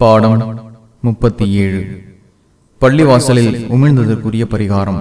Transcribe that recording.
பாடம் முப்பத்தி ஏழு. பள்ளிவாசலில் உமிழ்ந்ததற்குரிய பரிகாரம்.